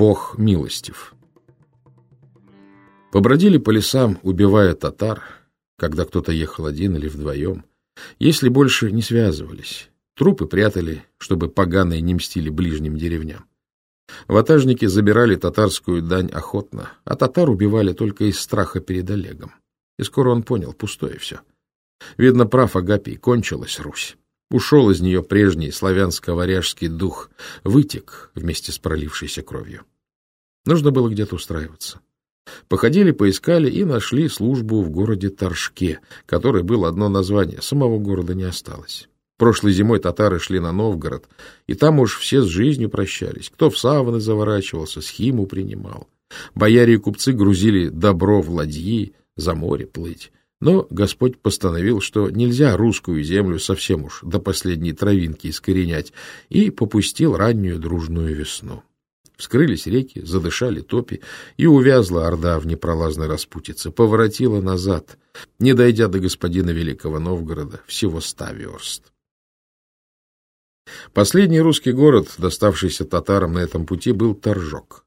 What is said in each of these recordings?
Бог милостив. Побродили по лесам, убивая татар, когда кто-то ехал один или вдвоем, если больше не связывались. Трупы прятали, чтобы поганые не мстили ближним деревням. Ватажники забирали татарскую дань охотно, а татар убивали только из страха перед Олегом. И скоро он понял, пустое все. Видно, прав Агапий, кончилась Русь. Ушел из нее прежний славянско-варяжский дух, вытек вместе с пролившейся кровью. Нужно было где-то устраиваться. Походили, поискали и нашли службу в городе Торжке, которой было одно название, самого города не осталось. Прошлой зимой татары шли на Новгород, и там уж все с жизнью прощались. Кто в саваны заворачивался, схиму принимал. Бояре и купцы грузили добро в ладьи, за море плыть. Но Господь постановил, что нельзя русскую землю совсем уж до последней травинки искоренять, и попустил раннюю дружную весну. Вскрылись реки, задышали топи, и увязла орда в непролазной распутице, поворотила назад, не дойдя до господина Великого Новгорода, всего ста верст. Последний русский город, доставшийся татарам на этом пути, был Торжок.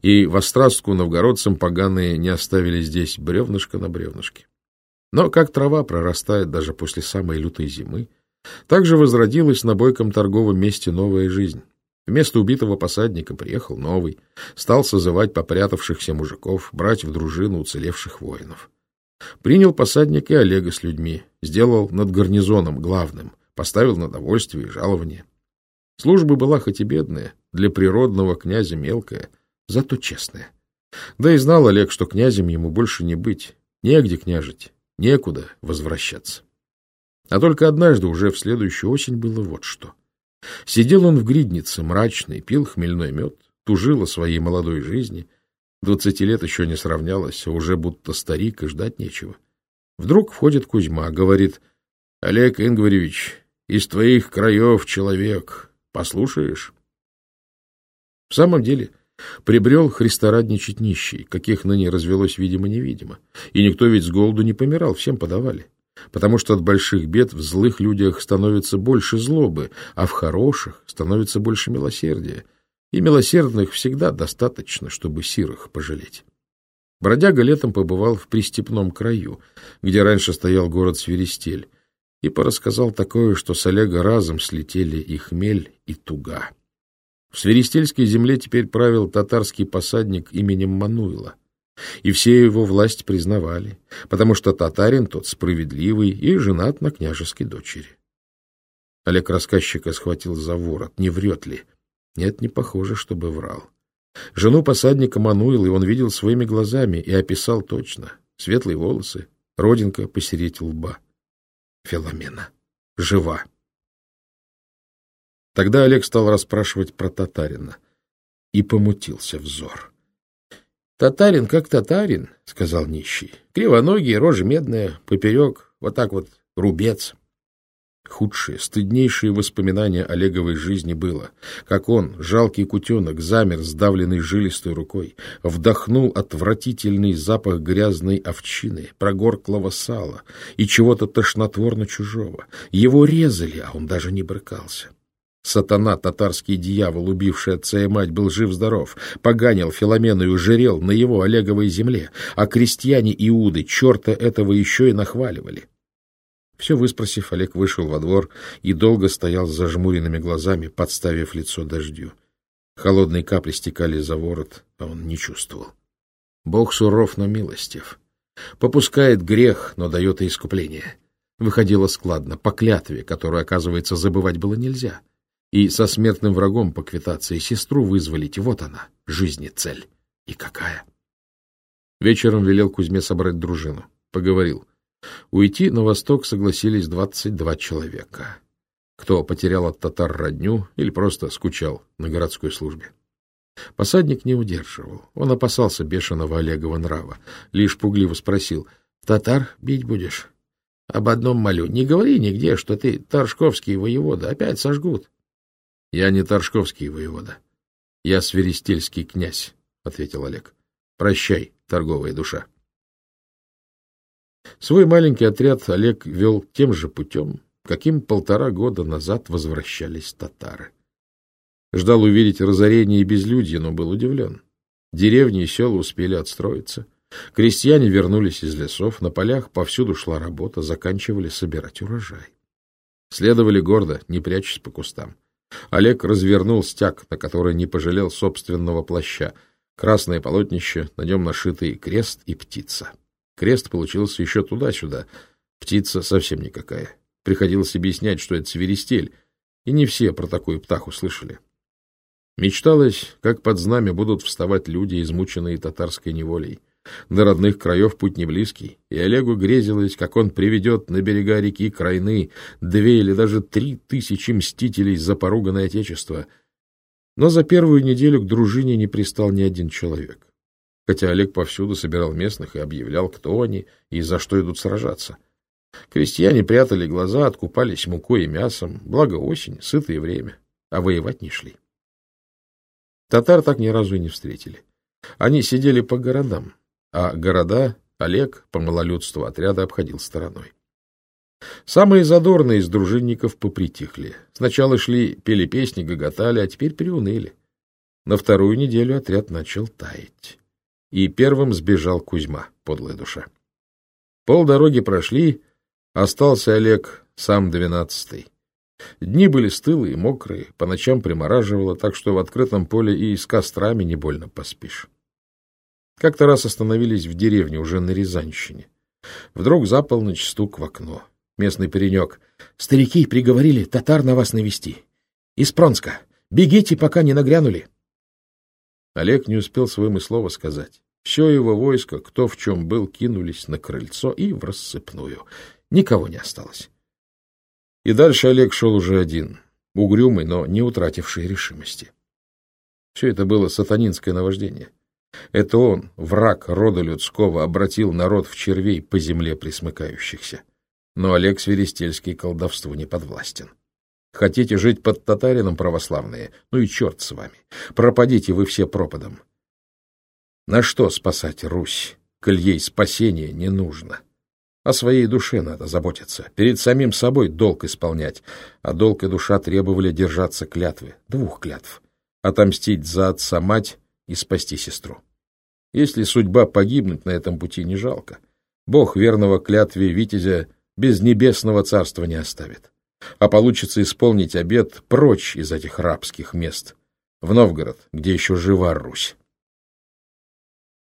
И в острастку новгородцам поганые не оставили здесь бревнышко на бревнышке. Но как трава прорастает даже после самой лютой зимы, так же возродилась на бойком торговом месте новая жизнь. Вместо убитого посадника приехал новый, стал созывать попрятавшихся мужиков, брать в дружину уцелевших воинов. Принял посадник и Олега с людьми, сделал над гарнизоном главным, поставил на довольствие и жалование. Служба была хоть и бедная, для природного князя мелкая, зато честная. Да и знал Олег, что князем ему больше не быть, негде княжить, некуда возвращаться. А только однажды, уже в следующую осень, было вот что. Сидел он в гриднице, мрачный, пил хмельной мед, тужил о своей молодой жизни. Двадцати лет еще не сравнялось, а уже будто старик, и ждать нечего. Вдруг входит Кузьма, говорит, — Олег Ингваревич, из твоих краев человек. Послушаешь? В самом деле, прибрел христорадничать нищий, каких ныне развелось видимо-невидимо. И никто ведь с голоду не помирал, всем подавали. Потому что от больших бед в злых людях становится больше злобы, а в хороших становится больше милосердия. И милосердных всегда достаточно, чтобы сирых пожалеть. Бродяга летом побывал в пристепном краю, где раньше стоял город Свиристель, и порассказал такое, что с Олега разом слетели и хмель, и туга. В Свиристельской земле теперь правил татарский посадник именем Мануила, и все его власть признавали, потому что татарин тот справедливый и женат на княжеской дочери. Олег рассказчика схватил за ворот, не врет ли? Нет, не похоже, чтобы врал. Жену посадника Мануила он видел своими глазами и описал точно. Светлые волосы, родинка посередь лба. Филомена. Жива. Тогда Олег стал расспрашивать про татарина. И помутился взор. — Татарин как татарин, — сказал нищий. — Кривоногий, рожа медная, поперек, вот так вот рубец. Худшее, стыднейшее воспоминание Олеговой жизни было, как он, жалкий кутенок, замер сдавленной жилистой рукой, вдохнул отвратительный запах грязной овчины, прогорклого сала и чего-то тошнотворно чужого. Его резали, а он даже не брыкался. Сатана, татарский дьявол, убивший отца и мать, был жив-здоров, поганил Филомену и ужирел на его Олеговой земле, а крестьяне Иуды черта этого еще и нахваливали. Все выспросив, Олег вышел во двор и долго стоял с зажмуренными глазами, подставив лицо дождю. Холодные капли стекали за ворот, а он не чувствовал. Бог суров, но милостив. Попускает грех, но дает и искупление. Выходило складно, по клятве, которую, оказывается, забывать было нельзя. И со смертным врагом поквитаться, и сестру вызволить. Вот она, жизни цель. И какая? Вечером велел Кузьме собрать дружину. Поговорил. Уйти на восток согласились двадцать два человека. Кто потерял от татар родню или просто скучал на городской службе. Посадник не удерживал. Он опасался бешеного Олегова нрава. Лишь пугливо спросил, «Татар бить будешь?» «Об одном молю. Не говори нигде, что ты Торжковский воевода. Опять сожгут». «Я не Торжковский воевода. Я Свиристельский князь», — ответил Олег. «Прощай, торговая душа». Свой маленький отряд Олег вел тем же путем, каким полтора года назад возвращались татары. Ждал увидеть разорение и безлюдье, но был удивлен. Деревни и села успели отстроиться. Крестьяне вернулись из лесов, на полях повсюду шла работа, заканчивали собирать урожай. Следовали гордо, не прячась по кустам. Олег развернул стяг, на который не пожалел собственного плаща. Красное полотнище, на нем нашитый крест и птица. Крест получился еще туда-сюда. Птица совсем никакая. Приходилось объяснять, что это свиристель, и не все про такую птаху слышали. Мечталось, как под знамя будут вставать люди, измученные татарской неволей. До родных краев путь не близкий, и Олегу грезилось, как он приведет на берега реки Крайны две или даже три тысячи мстителей за поруганное отечество. Но за первую неделю к дружине не пристал ни один человек. Хотя Олег повсюду собирал местных и объявлял, кто они и за что идут сражаться. Крестьяне прятали глаза, откупались мукой и мясом, благо осень, сытое время, а воевать не шли. Татар так ни разу и не встретили. Они сидели по городам, а города Олег по малолюдству отряда обходил стороной. Самые задорные из дружинников попритихли. Сначала шли, пели песни, гоготали, а теперь приуныли. На вторую неделю отряд начал таять. И первым сбежал Кузьма, подлая душа. Пол дороги прошли, остался Олег сам двенадцатый. Дни были стылые, мокрые, по ночам примораживало, так что в открытом поле и с кострами не больно поспишь. Как-то раз остановились в деревне, уже на Рязанщине. Вдруг за полночь стук в окно. Местный паренек. «Старики приговорили татар на вас навести. Из Пронска. Бегите, пока не нагрянули». Олег не успел своему слова сказать. Все его войско, кто в чем был, кинулись на крыльцо и в рассыпную. Никого не осталось. И дальше Олег шел уже один, угрюмый, но не утративший решимости. Все это было сатанинское наваждение. Это он, враг рода людского, обратил народ в червей по земле присмыкающихся. Но Олег Свиристельский колдовству не подвластен. Хотите жить под татарином православные? Ну и черт с вами. Пропадите вы все пропадом. На что спасать Русь, коль ей спасение не нужно? О своей душе надо заботиться, перед самим собой долг исполнять, а долг и душа требовали держаться клятвы, двух клятв. Отомстить за отца-мать и спасти сестру. Если судьба погибнуть на этом пути, не жалко. Бог верного клятве Витязя без небесного царства не оставит. А получится исполнить обет прочь из этих рабских мест, в Новгород, где еще жива Русь.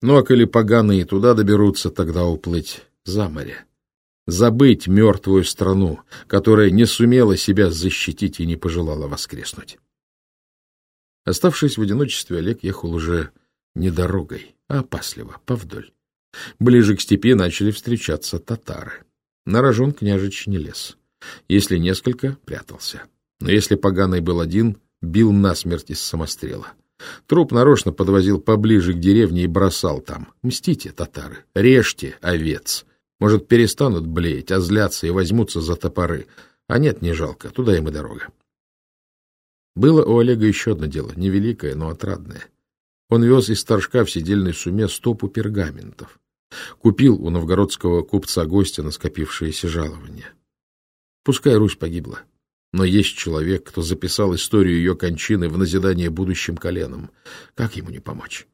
Ну, а коли поганые туда доберутся, тогда уплыть за море. Забыть мертвую страну, которая не сумела себя защитить и не пожелала воскреснуть. Оставшись в одиночестве, Олег ехал уже не дорогой, а опасливо, повдоль. Ближе к степи начали встречаться татары. На рожон княжич не лез. Если несколько, прятался. Но если поганый был один, бил насмерть из самострела. Труп нарочно подвозил поближе к деревне и бросал там. Мстите, татары, режьте овец. Может, перестанут блеять, озлятся и возьмутся за топоры. А нет, не жалко, туда им и дорога. Было у Олега еще одно дело, невеликое, но отрадное. Он вез из торжка в сидельной суме стопу пергаментов. Купил у новгородского купца гостя на скопившееся жалование. Пускай Русь погибла, но есть человек, кто записал историю ее кончины в назидание будущим коленам. Как ему не помочь?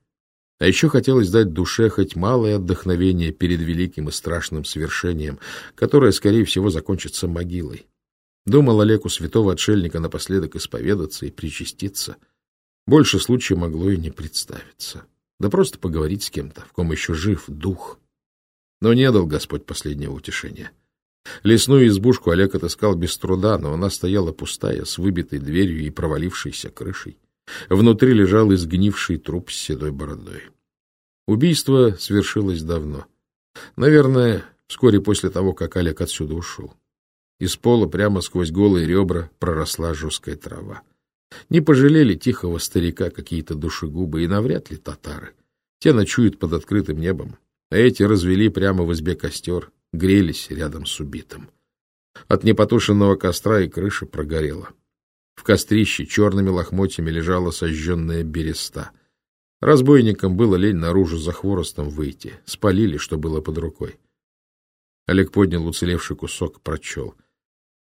А еще хотелось дать душе хоть малое отдохновение перед великим и страшным свершением, которое, скорее всего, закончится могилой. Думал Олег у святого отшельника напоследок исповедаться и причаститься. Больше случая могло и не представиться. Да просто поговорить с кем-то, в ком еще жив дух. Но не дал Господь последнего утешения. Лесную избушку Олег отыскал без труда, но она стояла пустая, с выбитой дверью и провалившейся крышей. Внутри лежал изгнивший труп с седой бородой. Убийство свершилось давно. Наверное, вскоре после того, как Олег отсюда ушел. Из пола прямо сквозь голые ребра проросла жесткая трава. Не пожалели тихого старика какие-то душегубы и навряд ли татары. Те ночуют под открытым небом, а эти развели прямо в избе костер, грелись рядом с убитым. От непотушенного костра и крыша прогорела. В кострище черными лохмотьями лежала сожженная береста. Разбойникам было лень наружу за хворостом выйти. Спалили, что было под рукой. Олег поднял уцелевший кусок, прочел —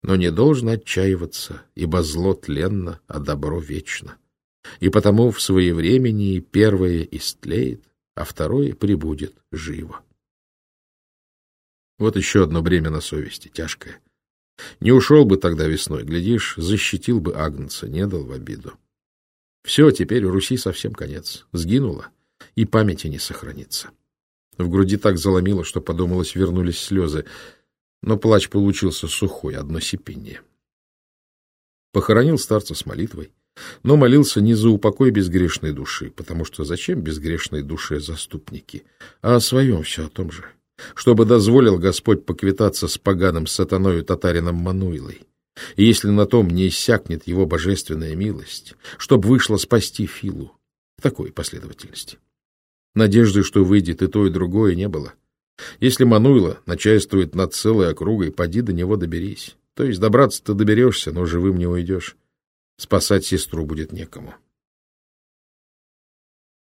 но не должен отчаиваться, ибо зло тленно, а добро вечно. и потому в своевремении первое истлеет, а второе прибудет живо. Вот еще одно бремя на совести, тяжкое. Не ушел бы тогда весной, глядишь, защитил бы Агнца, не дал в обиду. Все, теперь у Руси совсем конец. Сгинула, и памяти не сохранится. В груди так заломило, что, подумалось, вернулись слезы, но плач получился сухой, одно сипение. Похоронил старца с молитвой, но молился не за упокой безгрешной души, потому что зачем безгрешной душе заступники, а о своем все о том же, чтобы дозволил Господь поквитаться с поганым сатаною татарином Мануилой. И если на том не иссякнет его божественная милость, чтобы вышло спасти Филу в такой последовательности. Надежды, что выйдет и то, и другое, не было. Если Мануила начальствует над целой округой, поди до него доберись. То есть добраться ты доберешься, но живым не уйдешь. Спасать сестру будет некому.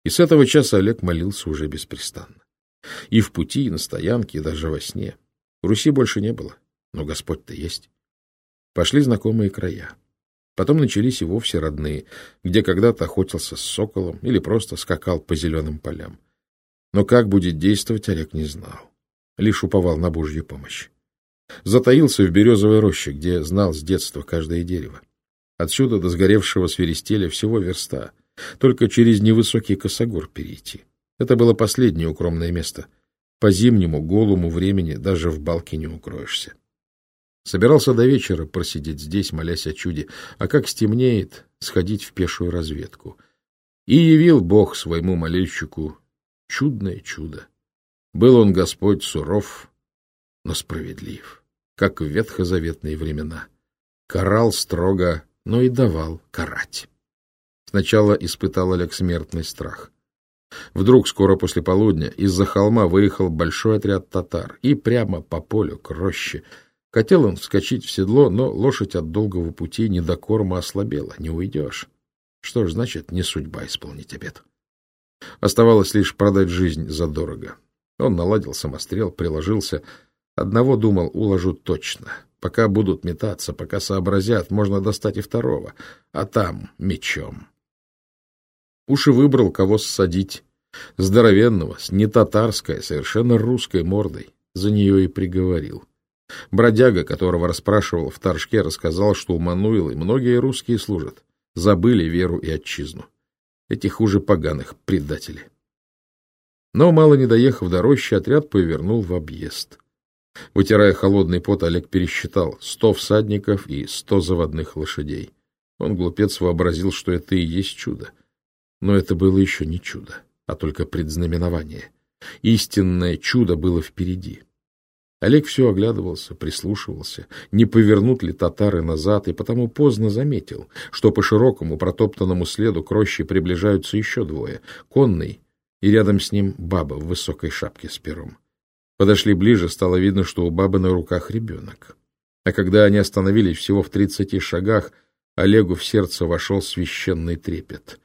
И с этого часа Олег молился уже беспрестанно. И в пути, и на стоянке, и даже во сне. Руси больше не было, но Господь-то есть. Пошли знакомые края. Потом начались и вовсе родные, где когда-то охотился с соколом или просто скакал по зеленым полям. Но как будет действовать, Олег не знал. Лишь уповал на Божью помощь. Затаился в березовой роще, где знал с детства каждое дерево. Отсюда до сгоревшего свиристеля всего верста. Только через невысокий косогор перейти. Это было последнее укромное место. По зимнему, голому времени даже в балке не укроешься. Собирался до вечера просидеть здесь, молясь о чуде, а как стемнеет, сходить в пешую разведку. И явил Бог своему молельщику чудное чудо. Был он Господь суров, но справедлив, как в ветхозаветные времена. Карал строго, но и давал карать. Сначала испытал Олег смертный страх. Вдруг скоро после полудня из-за холма выехал большой отряд татар и прямо по полю к роще. Хотел он вскочить в седло, но лошадь от долгого пути не до корма ослабела, не уйдешь. Что ж, значит, не судьба исполнить обед. Оставалось лишь продать жизнь задорого. Он наладил самострел, приложился. Одного думал, уложу точно. Пока будут метаться, пока сообразят, можно достать и второго. А там мечом. Уж выбрал, кого ссадить. Здоровенного, с не татарской, а совершенно русской мордой. За нее и приговорил. Бродяга, которого расспрашивал в Торжке, рассказал, что у Мануилы многие русские служат. Забыли веру и отчизну. Эти хуже поганых предатели. Но, мало не доехав до рощи, отряд повернул в объезд. Вытирая холодный пот, Олег пересчитал сто всадников и сто заводных лошадей. Он, глупец, вообразил, что это и есть чудо. Но это было еще не чудо, а только предзнаменование. Истинное чудо было впереди. Олег все оглядывался, прислушивался, не повернут ли татары назад, и потому поздно заметил, что по широкому протоптанному следу к роще приближаются еще двое — конный и рядом с ним баба в высокой шапке с пером. Подошли ближе, стало видно, что у бабы на руках ребенок. А когда они остановились всего в тридцати шагах, Олегу в сердце вошел священный трепет.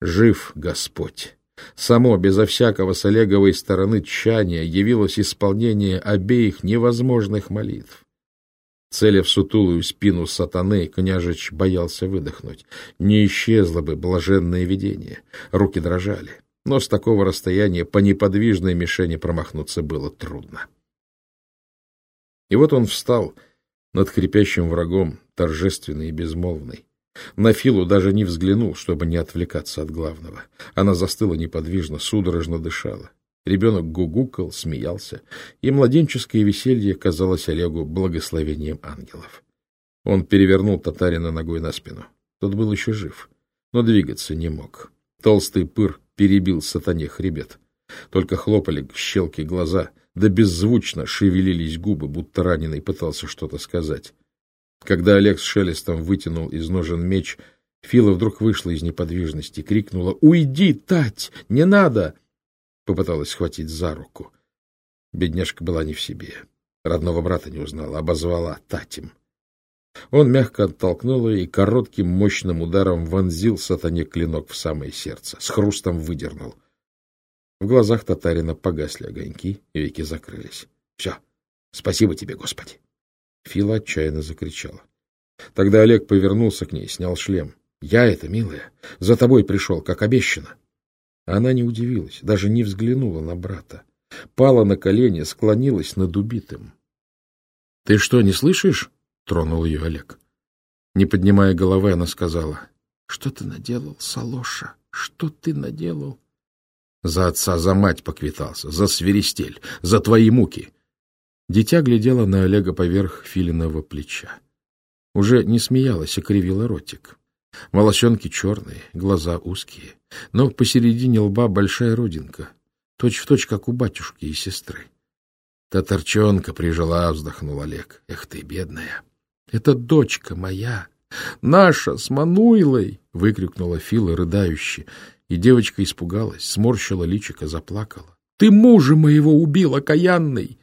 Жив Господь! Само, безо всякого с Олеговой стороны тщания, явилось исполнение обеих невозможных молитв. Целя в сутулую спину сатаны, княжич боялся выдохнуть. Не исчезло бы блаженное видение. Руки дрожали. Но с такого расстояния по неподвижной мишени промахнуться было трудно. И вот он встал над хрипящим врагом, торжественный и безмолвный. На Филу даже не взглянул, чтобы не отвлекаться от главного. Она застыла неподвижно, судорожно дышала. Ребенок гугукал, смеялся, и младенческое веселье казалось Олегу благословением ангелов. Он перевернул татарина ногой на спину. Тот был еще жив, но двигаться не мог. Толстый пыр перебил сатане хребет. Только хлопали к щелке глаза, да беззвучно шевелились губы, будто раненый пытался что-то сказать. Когда Олег с шелестом вытянул из ножен меч, Фила вдруг вышла из неподвижности, крикнула «Уйди, Тать! Не надо!» Попыталась схватить за руку. Бедняжка была не в себе. Родного брата не узнала, обозвала Татем. Он мягко оттолкнул ее и коротким мощным ударом вонзил сатане клинок в самое сердце, с хрустом выдернул. В глазах татарина погасли огоньки, веки закрылись. — Все, спасибо тебе, Господи! Фила отчаянно закричала. Тогда Олег повернулся к ней, снял шлем. Я это, милая, за тобой пришел, как обещано. Она не удивилась, даже не взглянула на брата. Пала на колени, склонилась над убитым. — Ты что, не слышишь? — тронул ее Олег. Не поднимая головы, она сказала. — Что ты наделал, Салоша? Что ты наделал? За отца, за мать поквитался, за свиристель, за твои муки. Дитя глядела на Олега поверх филиного плеча. Уже не смеялась, а кривила ротик. Волосенки черные, глаза узкие, но посередине лба большая родинка, точь-в-точь, точь, как у батюшки и сестры. Татарчонка прижила, вздохнул Олег. Эх ты, бедная! Это дочка моя, наша, с Мануилой! — выкрикнула Фила рыдающе, и девочка испугалась, сморщила личико, заплакала. — Ты мужа моего убил, окаянный!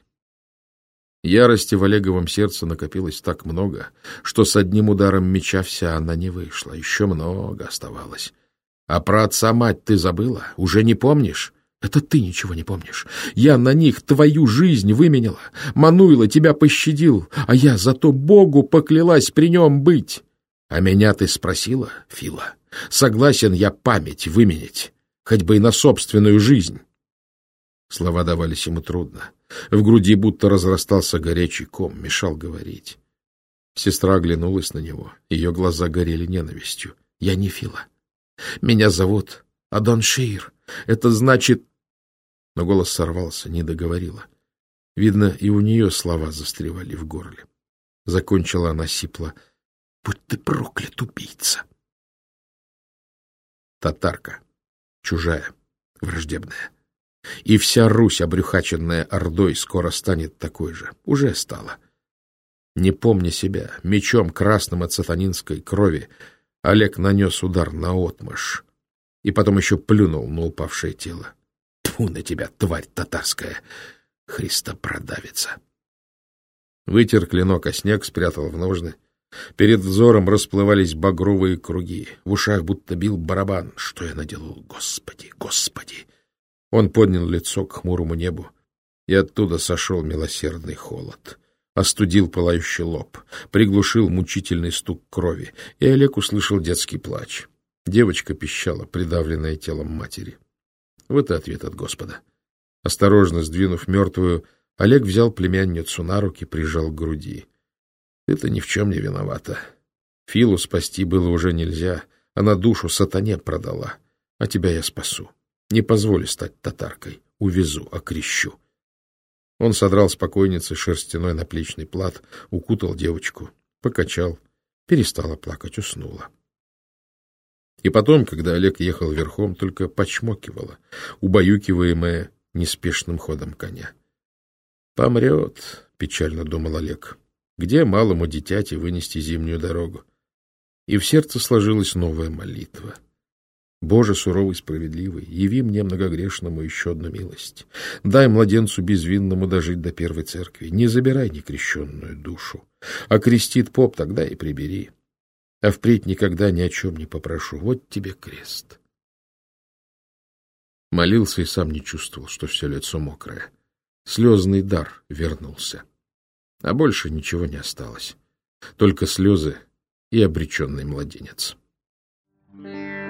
Ярости в Олеговом сердце накопилось так много, что с одним ударом меча вся она не вышла. Еще много оставалось. А про отца-мать ты забыла? Уже не помнишь? Это ты ничего не помнишь. Я на них твою жизнь выменяла. Мануила тебя пощадил, а я зато Богу поклялась при нем быть. А меня ты спросила, Фила? Согласен я память выменять, хоть бы и на собственную жизнь. Слова давались ему трудно. В груди будто разрастался горячий ком, мешал говорить. Сестра оглянулась на него. Ее глаза горели ненавистью. — Я не Фила. Меня зовут Адон Шиир. Это значит... Но голос сорвался, не договорила. Видно, и у нее слова застревали в горле. Закончила она сипло. — Будь ты проклят, убийца! Татарка. Чужая, враждебная. И вся Русь, обрюхаченная Ордой, скоро станет такой же. Уже стала. Не помня себя, мечом красным от сатанинской крови, Олег нанес удар на отмышь и потом еще плюнул на упавшее тело. Тьфу на тебя, тварь татарская! Христа продавится! Вытер клинок, а снег спрятал в ножны. Перед взором расплывались багровые круги. В ушах будто бил барабан. Что я наделал? Господи, Господи! Он поднял лицо к хмурому небу, и оттуда сошел милосердный холод. Остудил пылающий лоб, приглушил мучительный стук крови, и Олег услышал детский плач. Девочка пищала, придавленная телом матери. Вот и ответ от Господа. Осторожно сдвинув мертвую, Олег взял племянницу на руки, прижал к груди. — Это ни в чем не виновата. Филу спасти было уже нельзя, она душу сатане продала, а тебя я спасу. Не позволю стать татаркой. Увезу, окрещу. Он содрал с покойницы шерстяной наплечный плат, укутал девочку, покачал, перестала плакать, уснула. И потом, когда Олег ехал верхом, только почмокивала, убаюкиваемая неспешным ходом коня. «Помрет», — печально думал Олег, — «где малому дитяти вынести зимнюю дорогу?» И в сердце сложилась новая молитва — Боже суровый справедливый, яви мне многогрешному еще одну милость. Дай младенцу безвинному дожить до первой церкви. Не забирай некрещенную душу. А крестит поп, тогда и прибери. А впредь никогда ни о чем не попрошу. Вот тебе крест. Молился и сам не чувствовал, что все лицо мокрое. Слезный дар вернулся. А больше ничего не осталось. Только слезы и обреченный младенец. You.